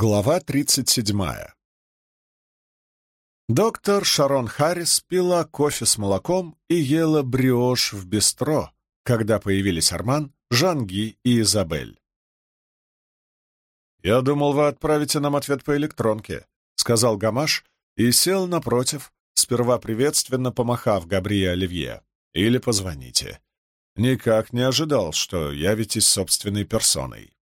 Глава 37. Доктор Шарон Харрис пила кофе с молоком и ела бриош в бистро, когда появились Арман, Жанги и Изабель. «Я думал, вы отправите нам ответ по электронке», — сказал Гамаш и сел напротив, сперва приветственно помахав Габри и Оливье. «Или позвоните. Никак не ожидал, что явитесь собственной персоной».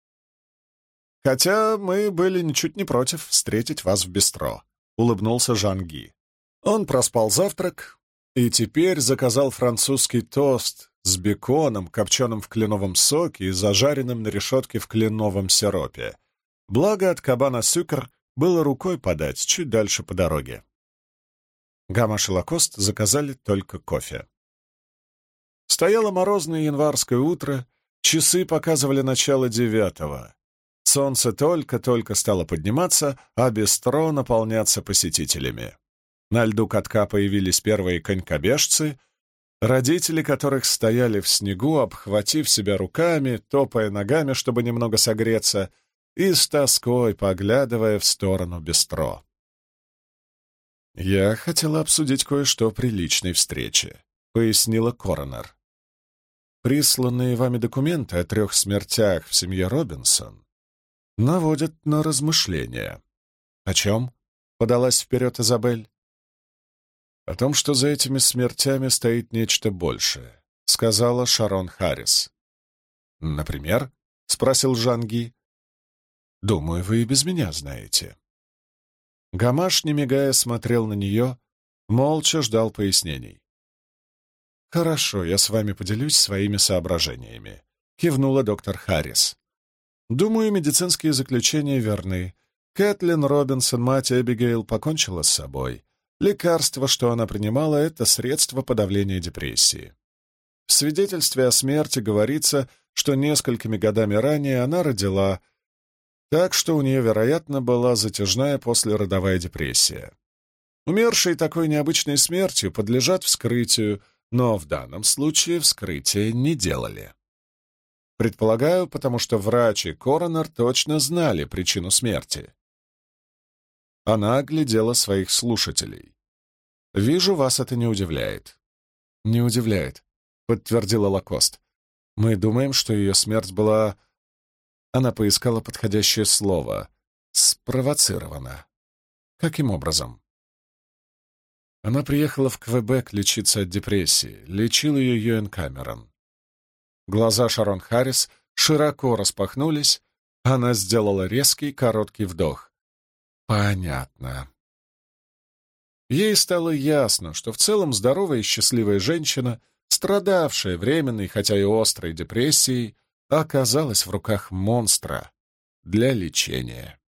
«Хотя мы были ничуть не против встретить вас в бистро», — улыбнулся Жанги. Он проспал завтрак и теперь заказал французский тост с беконом, копченым в кленовом соке и зажаренным на решетке в кленовом сиропе. Благо от кабана сюкр было рукой подать чуть дальше по дороге. Гамаш и Лакост заказали только кофе. Стояло морозное январское утро, часы показывали начало девятого. Солнце только-только стало подниматься, а бистро наполняться посетителями. На льду катка появились первые конькобежцы, родители которых стояли в снегу, обхватив себя руками, топая ногами, чтобы немного согреться, и с тоской поглядывая в сторону бистро. «Я хотела обсудить кое-что при личной встрече», — пояснила Коронер. «Присланные вами документы о трех смертях в семье Робинсон наводят на размышления. «О чем?» — подалась вперед Изабель. «О том, что за этими смертями стоит нечто большее», — сказала Шарон Харрис. «Например?» — спросил Жанги. «Думаю, вы и без меня знаете». Гамаш, не мигая, смотрел на нее, молча ждал пояснений. «Хорошо, я с вами поделюсь своими соображениями», — кивнула доктор Харрис. Думаю, медицинские заключения верны. Кэтлин Робинсон, мать Эбигейл, покончила с собой. Лекарство, что она принимала, — это средство подавления депрессии. В свидетельстве о смерти говорится, что несколькими годами ранее она родила, так что у нее, вероятно, была затяжная послеродовая депрессия. Умершие такой необычной смертью подлежат вскрытию, но в данном случае вскрытие не делали. Предполагаю, потому что врач и коронер точно знали причину смерти. Она оглядела своих слушателей. «Вижу, вас это не удивляет». «Не удивляет», — подтвердила Лакост. «Мы думаем, что ее смерть была...» Она поискала подходящее слово. «Спровоцирована». «Каким образом?» Она приехала в Квебек лечиться от депрессии. Лечил ее Юэн Камерон. Глаза Шарон Харрис широко распахнулись, она сделала резкий короткий вдох. «Понятно». Ей стало ясно, что в целом здоровая и счастливая женщина, страдавшая временной, хотя и острой депрессией, оказалась в руках монстра для лечения.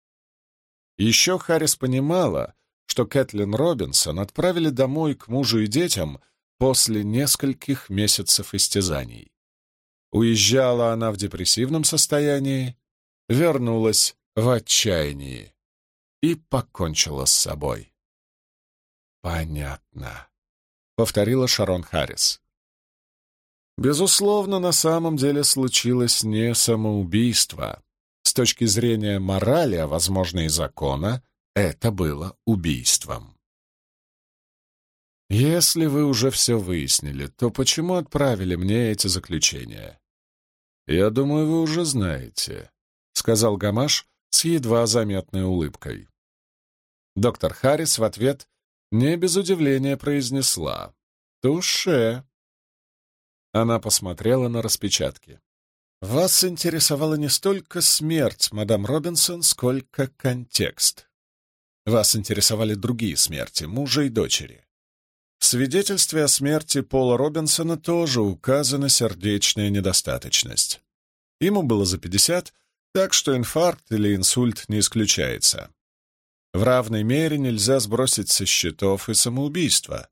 Еще Харрис понимала, что Кэтлин Робинсон отправили домой к мужу и детям после нескольких месяцев истязаний. Уезжала она в депрессивном состоянии, вернулась в отчаянии и покончила с собой. «Понятно», — повторила Шарон Харрис. Безусловно, на самом деле случилось не самоубийство. С точки зрения морали, а, возможно, и закона, это было убийством. Если вы уже все выяснили, то почему отправили мне эти заключения? Я думаю, вы уже знаете, сказал Гамаш с едва заметной улыбкой. Доктор Харрис в ответ не без удивления произнесла «Туше». Она посмотрела на распечатки. «Вас интересовала не столько смерть, мадам Робинсон, сколько контекст. Вас интересовали другие смерти, мужа и дочери. Свидетельстве о смерти Пола Робинсона тоже указана сердечная недостаточность. Ему было за 50, так что инфаркт или инсульт не исключается. В равной мере нельзя сбросить со счетов и самоубийство.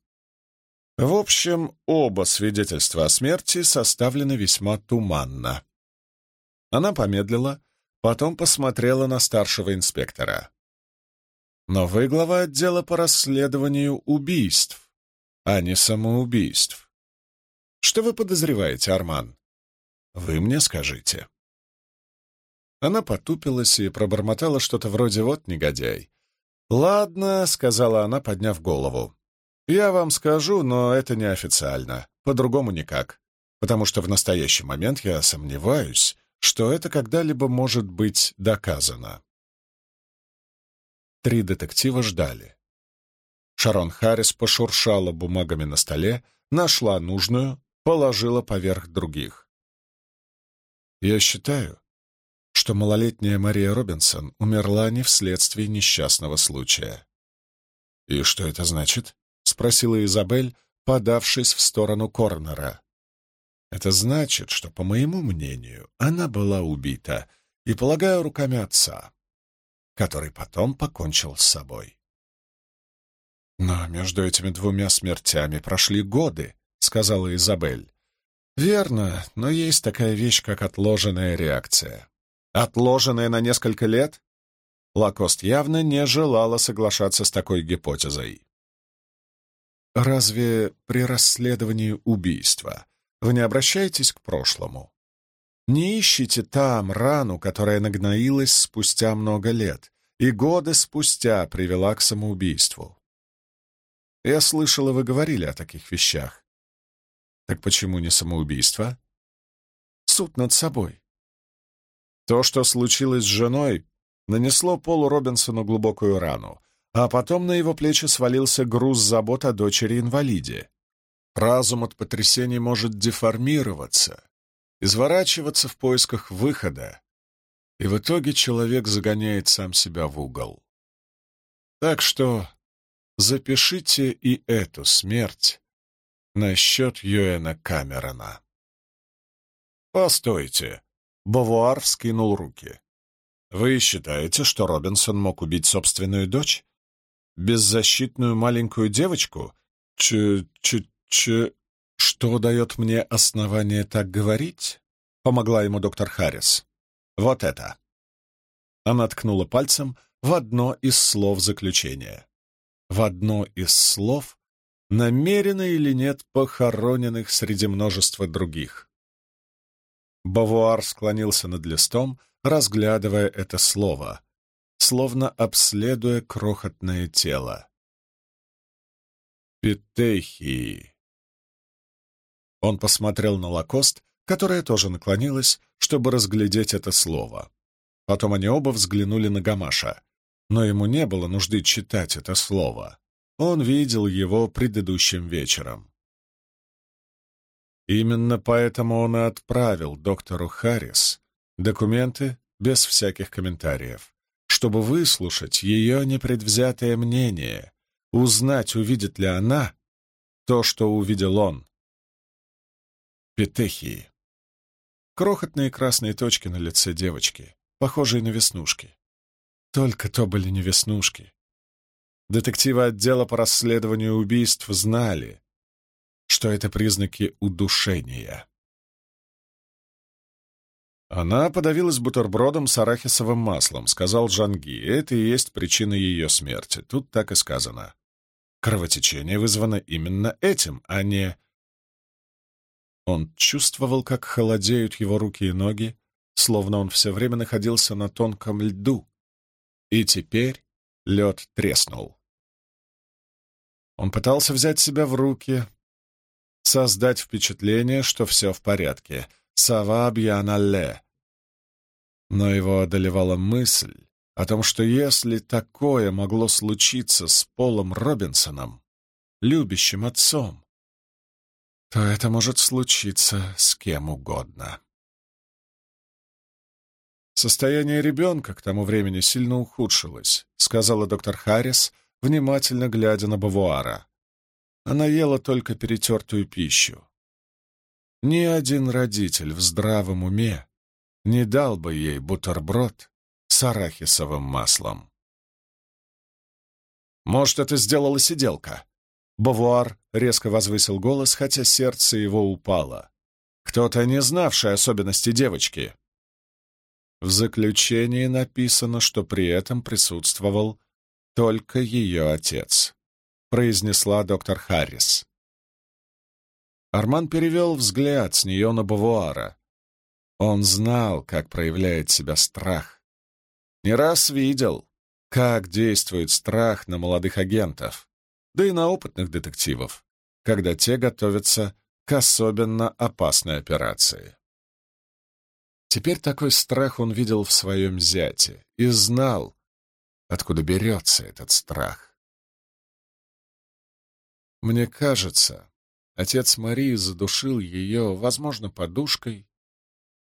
В общем, оба свидетельства о смерти составлены весьма туманно. Она помедлила, потом посмотрела на старшего инспектора. Но вы глава отдела по расследованию убийств а не самоубийств. Что вы подозреваете, Арман? Вы мне скажите. Она потупилась и пробормотала что-то вроде «вот негодяй». «Ладно», — сказала она, подняв голову. «Я вам скажу, но это неофициально, по-другому никак, потому что в настоящий момент я сомневаюсь, что это когда-либо может быть доказано». Три детектива ждали. Шарон Харрис пошуршала бумагами на столе, нашла нужную, положила поверх других. «Я считаю, что малолетняя Мария Робинсон умерла не вследствие несчастного случая». «И что это значит?» — спросила Изабель, подавшись в сторону Корнера. «Это значит, что, по моему мнению, она была убита, и, полагаю, руками отца который потом покончил с собой. «Но между этими двумя смертями прошли годы», — сказала Изабель. «Верно, но есть такая вещь, как отложенная реакция. Отложенная на несколько лет?» Лакост явно не желала соглашаться с такой гипотезой. «Разве при расследовании убийства вы не обращаетесь к прошлому? Не ищите там рану, которая нагноилась спустя много лет и годы спустя привела к самоубийству. Я слышала, вы говорили о таких вещах. Так почему не самоубийство? Суд над собой. То, что случилось с женой, нанесло Полу Робинсону глубокую рану, а потом на его плечи свалился груз забот о дочери-инвалиде. Разум от потрясений может деформироваться, изворачиваться в поисках выхода, и в итоге человек загоняет сам себя в угол. Так что запишите и эту смерть на счет Юэна Камерона. «Постойте!» — Бавуар вскинул руки. «Вы считаете, что Робинсон мог убить собственную дочь? Беззащитную маленькую девочку? Ч-ч-ч... «Что дает мне основание так говорить?» — помогла ему доктор Харрис. «Вот это». Она ткнула пальцем в одно из слов заключения. В одно из слов, намеренно или нет, похороненных среди множества других. Бавуар склонился над листом, разглядывая это слово, словно обследуя крохотное тело. Петехии. Он посмотрел на Лакост, которая тоже наклонилась, чтобы разглядеть это слово. Потом они оба взглянули на Гамаша. Но ему не было нужды читать это слово. Он видел его предыдущим вечером. Именно поэтому он и отправил доктору Харрис документы без всяких комментариев, чтобы выслушать ее непредвзятое мнение, узнать, увидит ли она то, что увидел он. Петехии. Крохотные красные точки на лице девочки, похожие на веснушки. Только то были не веснушки. Детективы отдела по расследованию убийств знали, что это признаки удушения. Она подавилась бутербродом с арахисовым маслом, сказал Джанги. Это и есть причина ее смерти. Тут так и сказано. Кровотечение вызвано именно этим, а не он чувствовал, как холодеют его руки и ноги, словно он все время находился на тонком льду. И теперь лед треснул. Он пытался взять себя в руки, создать впечатление, что все в порядке. «Сава бьяналле». Но его одолевала мысль о том, что если такое могло случиться с Полом Робинсоном, любящим отцом, то это может случиться с кем угодно. Состояние ребенка к тому времени сильно ухудшилось, сказала доктор Харрис, внимательно глядя на Бавуара. Она ела только перетертую пищу. Ни один родитель в здравом уме не дал бы ей бутерброд с арахисовым маслом. «Может, это сделала сиделка?» Бавуар резко возвысил голос, хотя сердце его упало. Кто-то, не знавший особенности девочки. В заключении написано, что при этом присутствовал только ее отец, произнесла доктор Харрис. Арман перевел взгляд с нее на Бавуара. Он знал, как проявляет себя страх. Не раз видел, как действует страх на молодых агентов, да и на опытных детективов, когда те готовятся к особенно опасной операции. Теперь такой страх он видел в своем зяте и знал, откуда берется этот страх. Мне кажется, отец Марии задушил ее, возможно, подушкой,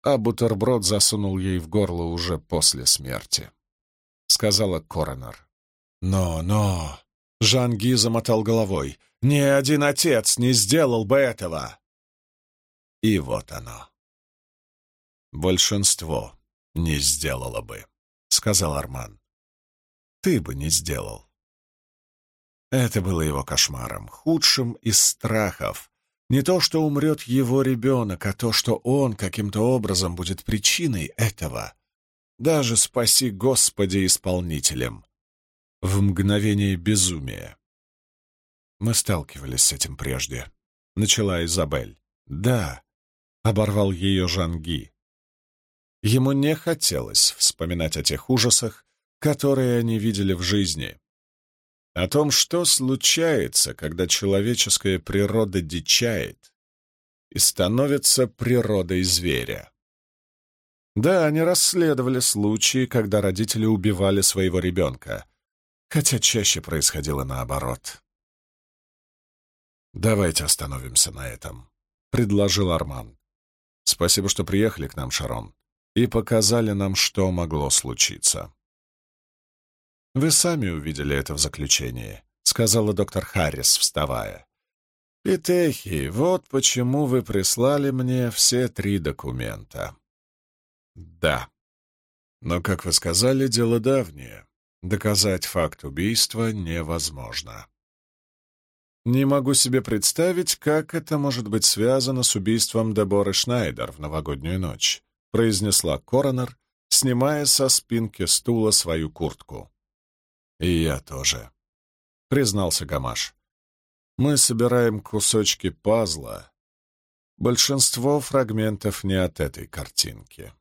а бутерброд засунул ей в горло уже после смерти, — сказала коронер. «Но, но...» — Жанги замотал головой. «Ни один отец не сделал бы этого!» И вот оно. «Большинство не сделало бы», — сказал Арман. «Ты бы не сделал». Это было его кошмаром, худшим из страхов, не то, что умрет его ребенок, а то, что он каким-то образом будет причиной этого. Даже спаси Господи исполнителем. В мгновение безумия. Мы сталкивались с этим прежде. Начала Изабель. Да, оборвал ее Жанги. Ему не хотелось вспоминать о тех ужасах, которые они видели в жизни о том, что случается, когда человеческая природа дичает и становится природой зверя. Да, они расследовали случаи, когда родители убивали своего ребенка, хотя чаще происходило наоборот. «Давайте остановимся на этом», — предложил Арман. «Спасибо, что приехали к нам, Шарон, и показали нам, что могло случиться». «Вы сами увидели это в заключении», — сказала доктор Харрис, вставая. «Питехи, вот почему вы прислали мне все три документа». «Да. Но, как вы сказали, дело давнее. Доказать факт убийства невозможно». «Не могу себе представить, как это может быть связано с убийством Деборы Шнайдер в новогоднюю ночь», — произнесла коронер, снимая со спинки стула свою куртку. «И я тоже», — признался Гамаш. «Мы собираем кусочки пазла. Большинство фрагментов не от этой картинки».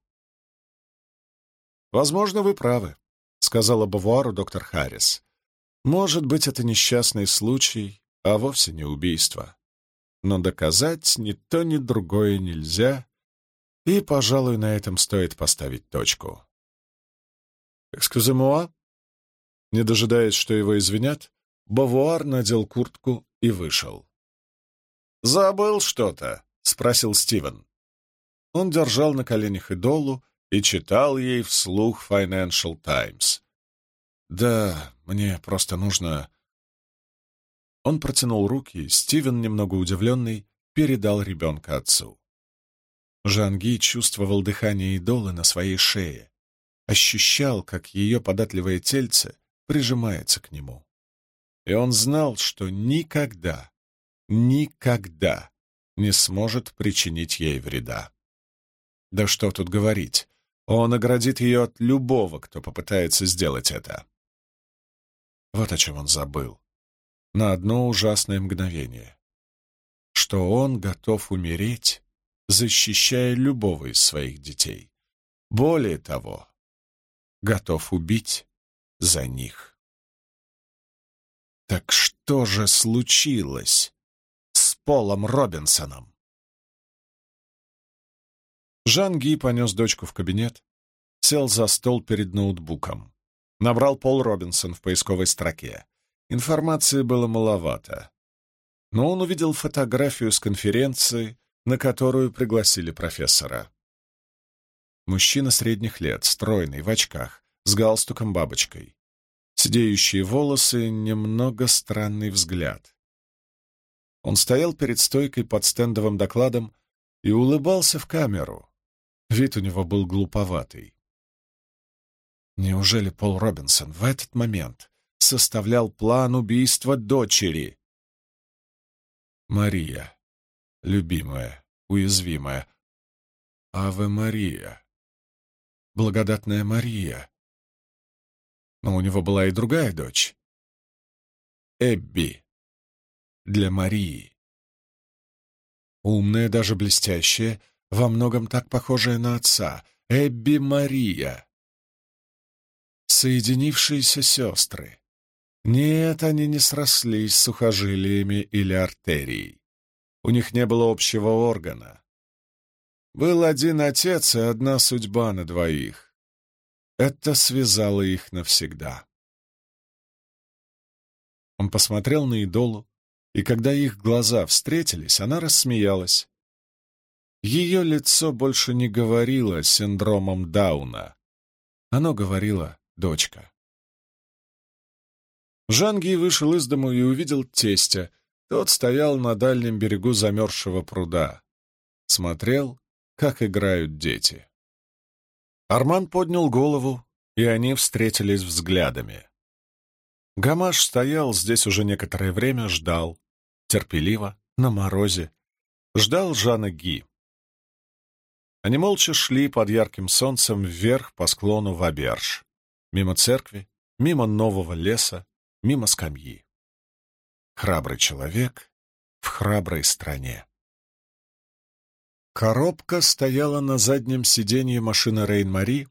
«Возможно, вы правы», — сказала Бавуару доктор Харрис. «Может быть, это несчастный случай, а вовсе не убийство. Но доказать ни то, ни другое нельзя, и, пожалуй, на этом стоит поставить точку». «Экскюземуа?» Не дожидаясь, что его извинят, Бавуар надел куртку и вышел. «Забыл что-то?» — спросил Стивен. Он держал на коленях идолу и читал ей вслух Financial Times. «Да, мне просто нужно...» Он протянул руки, Стивен, немного удивленный, передал ребенка отцу. Жанги чувствовал дыхание идолы на своей шее, ощущал, как ее податливое тельце прижимается к нему. И он знал, что никогда, никогда не сможет причинить ей вреда. Да что тут говорить, он оградит ее от любого, кто попытается сделать это. Вот о чем он забыл. На одно ужасное мгновение. Что он готов умереть, защищая любого из своих детей. Более того, готов убить за них. Так что же случилось с Полом Робинсоном? Жан Ги понес дочку в кабинет, сел за стол перед ноутбуком. Набрал Пол Робинсон в поисковой строке. Информации было маловато. Но он увидел фотографию с конференции, на которую пригласили профессора. Мужчина средних лет, стройный, в очках, с галстуком-бабочкой. Сидеющие волосы, немного странный взгляд. Он стоял перед стойкой под стендовым докладом и улыбался в камеру. Вид у него был глуповатый. Неужели Пол Робинсон в этот момент составлял план убийства дочери? Мария, любимая, уязвимая. Аве Мария, благодатная Мария, но у него была и другая дочь. Эбби. Для Марии. Умная, даже блестящая, во многом так похожая на отца, Эбби Мария. Соединившиеся сестры. Нет, они не срослись с сухожилиями или артерией. У них не было общего органа. Был один отец и одна судьба на двоих. Это связало их навсегда. Он посмотрел на идолу, и когда их глаза встретились, она рассмеялась. Ее лицо больше не говорило синдромом Дауна. Оно говорило «дочка». Жанги вышел из дому и увидел тестя. Тот стоял на дальнем берегу замерзшего пруда. Смотрел, как играют дети. Арман поднял голову, и они встретились взглядами. Гамаш стоял здесь уже некоторое время, ждал, терпеливо, на морозе, ждал Жана Ги. Они молча шли под ярким солнцем вверх по склону в Аберж, мимо церкви, мимо нового леса, мимо скамьи. Храбрый человек в храброй стране. Коробка стояла на заднем сиденье машины Рейн-Мари,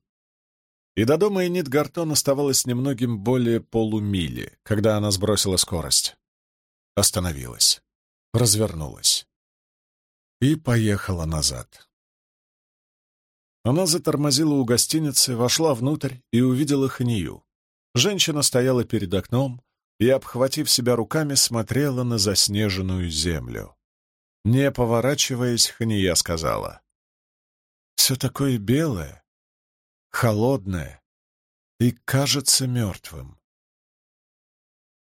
и до дома Энит Гартон оставалось немногим более полумили, когда она сбросила скорость. Остановилась, развернулась и поехала назад. Она затормозила у гостиницы, вошла внутрь и увидела Ханию. Женщина стояла перед окном и, обхватив себя руками, смотрела на заснеженную землю. Не поворачиваясь, Хания сказала. «Все такое белое, холодное и кажется мертвым.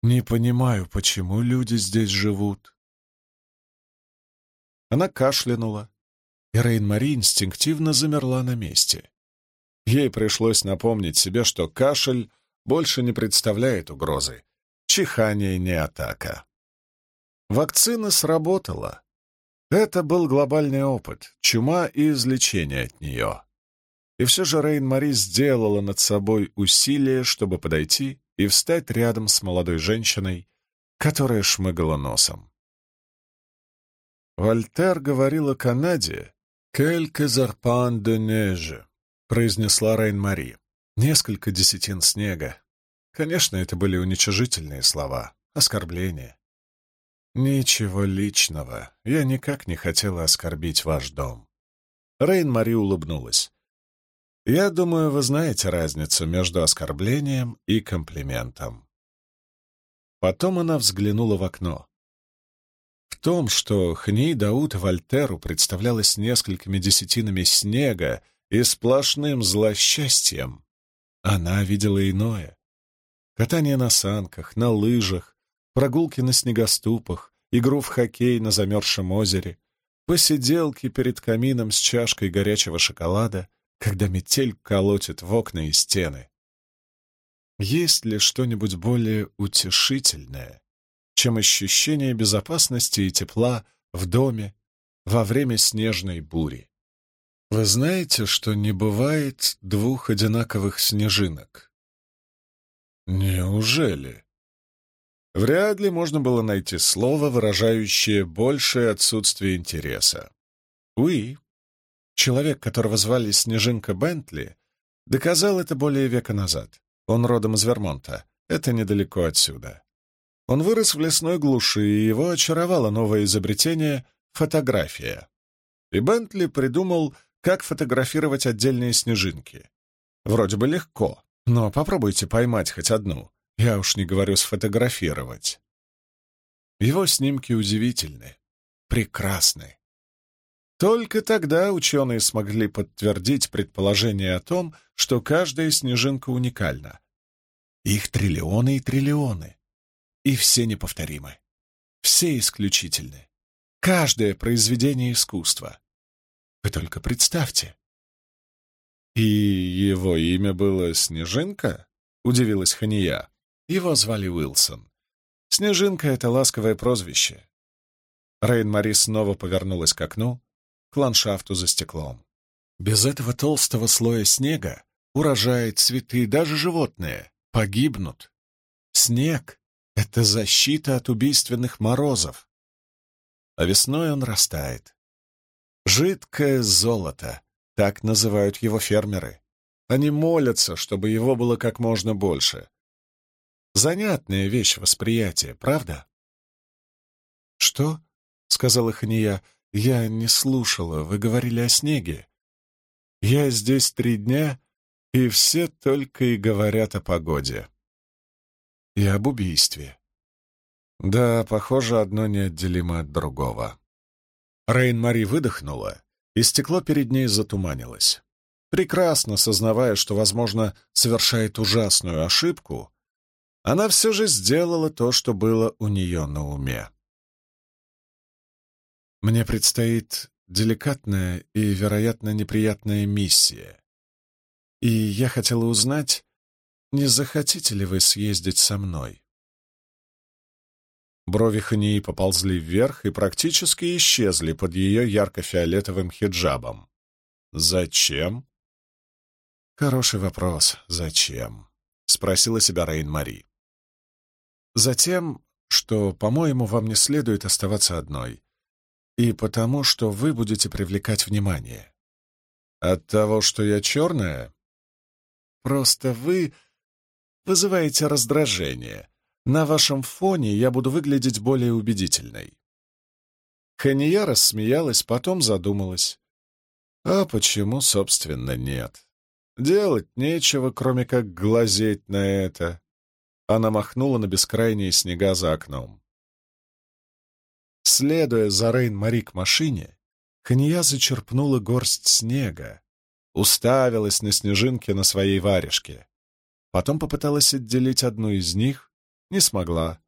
Не понимаю, почему люди здесь живут. Она кашлянула, и Рейн-Мари инстинктивно замерла на месте. Ей пришлось напомнить себе, что кашель больше не представляет угрозы. Чихание не атака. Вакцина сработала. Это был глобальный опыт, чума и излечение от нее. И все же Рейн-Мари сделала над собой усилие, чтобы подойти и встать рядом с молодой женщиной, которая шмыгала носом. Вольтер говорил о Канаде «Quelque zarpan de neige», — произнесла Рейн-Мари. Несколько десятин снега. Конечно, это были уничижительные слова, оскорбления. Ничего личного. Я никак не хотела оскорбить ваш дом. Рейн-Мари улыбнулась. Я думаю, вы знаете разницу между оскорблением и комплиментом. Потом она взглянула в окно. В том, что Хни Дауд Вольтеру представлялось несколькими десятинами снега и сплошным злосчастьем, она видела иное. Катание на санках, на лыжах, прогулки на снегоступах, игру в хоккей на замерзшем озере, посиделки перед камином с чашкой горячего шоколада — когда метель колотит в окна и стены. Есть ли что-нибудь более утешительное, чем ощущение безопасности и тепла в доме во время снежной бури? Вы знаете, что не бывает двух одинаковых снежинок? Неужели? Вряд ли можно было найти слово, выражающее большее отсутствие интереса. Уи, Человек, которого звали Снежинка Бентли, доказал это более века назад. Он родом из Вермонта. Это недалеко отсюда. Он вырос в лесной глуши, и его очаровало новое изобретение — фотография. И Бентли придумал, как фотографировать отдельные снежинки. Вроде бы легко, но попробуйте поймать хоть одну. Я уж не говорю сфотографировать. Его снимки удивительны, прекрасны. Только тогда ученые смогли подтвердить предположение о том, что каждая снежинка уникальна. Их триллионы и триллионы. И все неповторимы. Все исключительны. Каждое произведение искусства. Вы только представьте. «И его имя было Снежинка?» — удивилась Хания. Его звали Уилсон. Снежинка — это ласковое прозвище. Рейн-Мари снова повернулась к окну, к ландшафту за стеклом. Без этого толстого слоя снега урожай, цветы, даже животные погибнут. Снег — это защита от убийственных морозов. А весной он растает. Жидкое золото, так называют его фермеры. Они молятся, чтобы его было как можно больше. Занятная вещь восприятия, правда? «Что?» — сказала Хания. «Я не слушала. Вы говорили о снеге. Я здесь три дня, и все только и говорят о погоде. И об убийстве. Да, похоже, одно неотделимо от другого». Рейн-Мари выдохнула, и стекло перед ней затуманилось. Прекрасно сознавая, что, возможно, совершает ужасную ошибку, она все же сделала то, что было у нее на уме. Мне предстоит деликатная и, вероятно, неприятная миссия. И я хотела узнать, не захотите ли вы съездить со мной? Брови Хании поползли вверх и практически исчезли под ее ярко-фиолетовым хиджабом. «Зачем?» «Хороший вопрос. Зачем?» — спросила себя Рейн-Мари. «Затем, что, по-моему, вам не следует оставаться одной и потому, что вы будете привлекать внимание. От того, что я черная? Просто вы вызываете раздражение. На вашем фоне я буду выглядеть более убедительной. Хания рассмеялась, потом задумалась. А почему, собственно, нет? Делать нечего, кроме как глазеть на это. Она махнула на бескрайние снега за окном. Следуя за Рейн-Мари к машине, Хания зачерпнула горсть снега, уставилась на снежинки на своей варежке. Потом попыталась отделить одну из них, не смогла.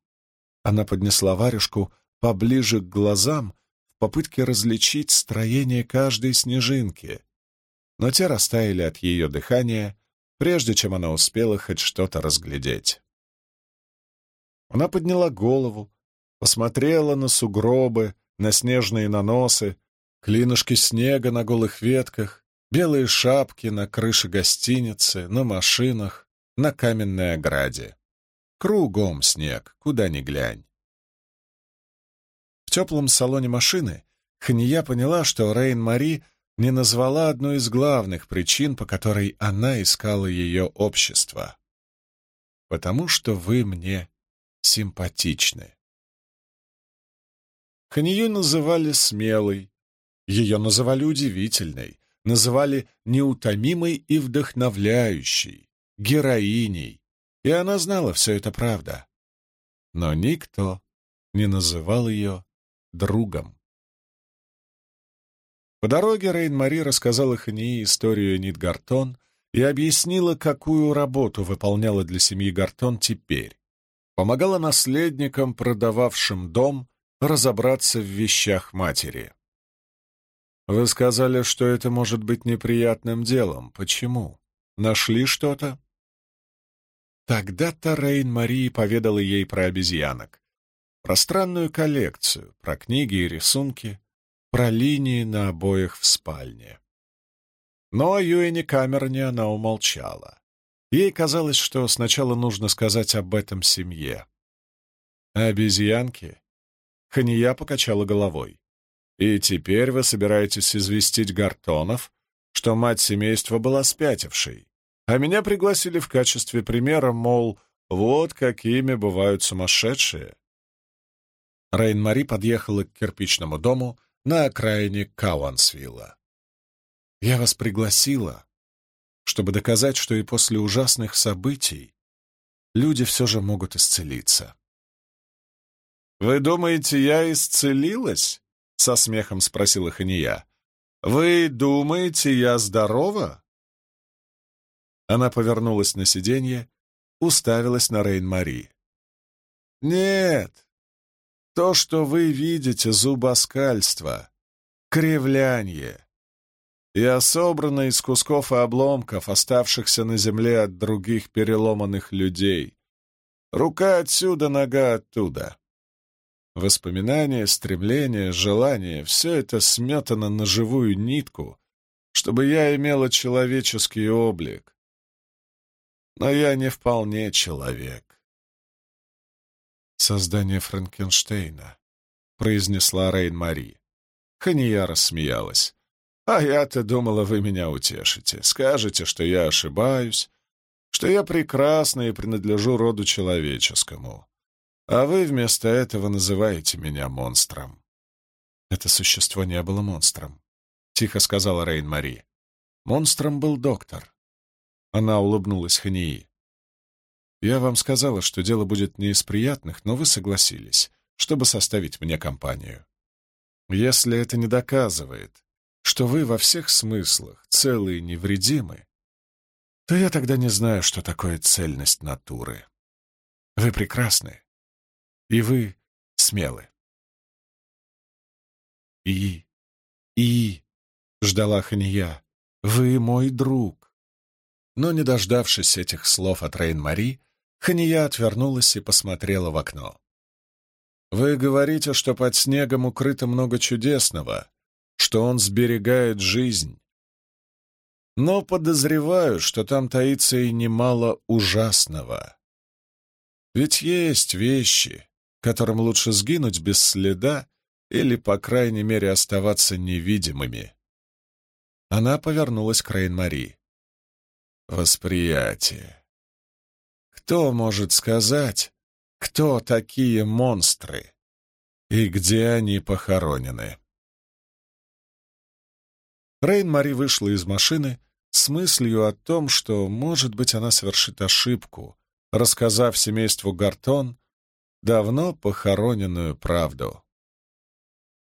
Она поднесла варежку поближе к глазам в попытке различить строение каждой снежинки, но те растаяли от ее дыхания, прежде чем она успела хоть что-то разглядеть. Она подняла голову, посмотрела на сугробы, на снежные наносы, клинышки снега на голых ветках, белые шапки на крыше гостиницы, на машинах, на каменной ограде. Кругом снег, куда ни глянь. В теплом салоне машины Хания поняла, что Рейн-Мари не назвала одну из главных причин, по которой она искала ее общество. «Потому что вы мне симпатичны». Ханию называли смелой, ее называли удивительной, называли неутомимой и вдохновляющей, героиней, и она знала, все это правда. Но никто не называл ее другом. По дороге Рейн-Мари рассказала Хании историю Нит Гартон и объяснила, какую работу выполняла для семьи Гартон теперь. Помогала наследникам, продававшим дом, разобраться в вещах матери. Вы сказали, что это может быть неприятным делом. Почему? Нашли что-то? Тогда-то Рейн Марии поведала ей про обезьянок, про странную коллекцию, про книги и рисунки, про линии на обоях в спальне. Но о Юэне Камероне она умолчала. Ей казалось, что сначала нужно сказать об этом семье. А обезьянки Хания покачала головой. «И теперь вы собираетесь известить Гартонов, что мать семейства была спятившей, а меня пригласили в качестве примера, мол, вот какими бывают сумасшедшие». Рейн-Мари подъехала к кирпичному дому на окраине Кауансвилла. «Я вас пригласила, чтобы доказать, что и после ужасных событий люди все же могут исцелиться». «Вы думаете, я исцелилась?» — со смехом спросила Хания. «Вы думаете, я здорова?» Она повернулась на сиденье, уставилась на Рейн-Мари. «Нет, то, что вы видите, зубоскальство, кривляние. Я собрана из кусков и обломков, оставшихся на земле от других переломанных людей. Рука отсюда, нога оттуда. Воспоминания, стремления, желания — все это сметано на живую нитку, чтобы я имела человеческий облик. Но я не вполне человек. «Создание Франкенштейна», — произнесла Рейн-Мари. Хания рассмеялась. «А я-то думала, вы меня утешите. Скажете, что я ошибаюсь, что я прекрасна и принадлежу роду человеческому. А вы вместо этого называете меня монстром». «Это существо не было монстром», — тихо сказала Рейн-Мари. «Монстром был доктор». Она улыбнулась Хании. «Я вам сказала, что дело будет не из приятных, но вы согласились, чтобы составить мне компанию. Если это не доказывает, что вы во всех смыслах целы и невредимы, то я тогда не знаю, что такое цельность натуры. Вы прекрасны, и вы смелы. И, и, ждала Хания, вы мой друг. Но, не дождавшись этих слов от Рейн-Мари, Хания отвернулась и посмотрела в окно. «Вы говорите, что под снегом укрыто много чудесного, что он сберегает жизнь. Но подозреваю, что там таится и немало ужасного. Ведь есть вещи, которым лучше сгинуть без следа или, по крайней мере, оставаться невидимыми. Она повернулась к Рейн-Мари. Восприятие. Кто может сказать, кто такие монстры и где они похоронены? Рейн-Мари вышла из машины с мыслью о том, что, может быть, она совершит ошибку, рассказав семейству Гартон давно похороненную правду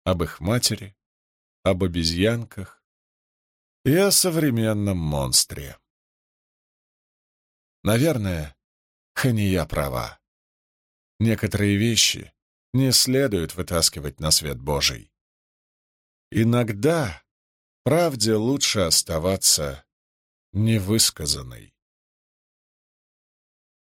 об их матери, об обезьянках и о современном монстре. Наверное, Хания права. Некоторые вещи не следует вытаскивать на свет Божий. Иногда правде лучше оставаться невысказанной.